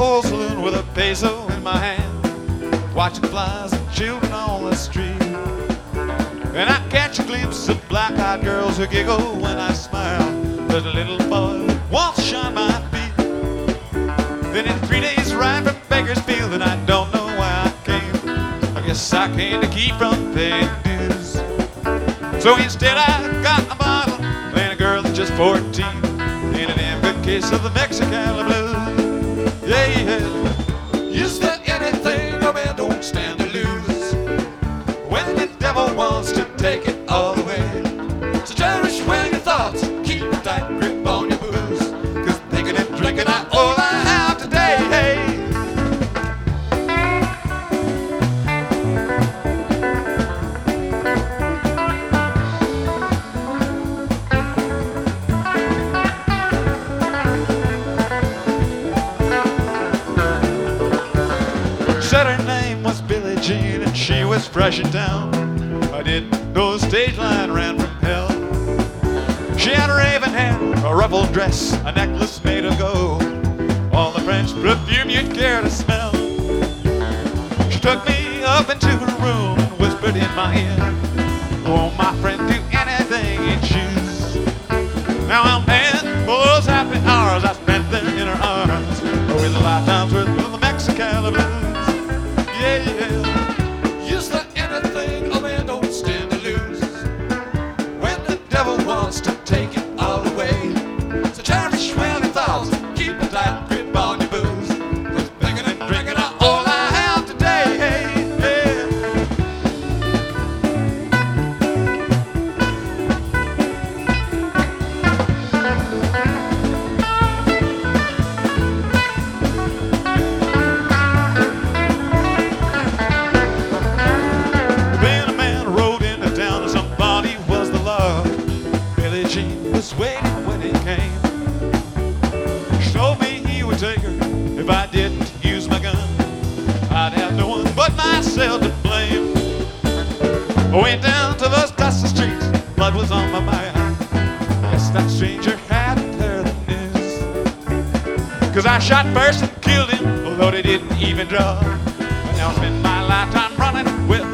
old saloon with a peso in my hand, watching flies and children on the street. And I catch a glimpse of black-eyed girls who giggle when I smile. There's a little boy to shine my feet. Then in three days ride from Bakersfield, and I don't know why I came. I guess I came to keep from paying dues. So instead I got a bottle and a girl that's just 14 in an empty case of the Mexicali blues. Is there anything a man don't stand to lose? When the devil wants to take it Said her name was Billie Jean and she was fresh in town. I didn't know the stage line ran from hell. She had a raven hair, a ruffled dress, a necklace made of gold. All the French perfume you'd care to smell. She took me up into her room and whispered in my ear, was waiting when he came. Told me he would take her if I didn't use my gun. I'd have no one but myself to blame. I went down to those dusty streets, blood was on my mind. Yes, that stranger hadn't heard the news. Cause I shot first and killed him, although they didn't even draw. And now I spend my lifetime running with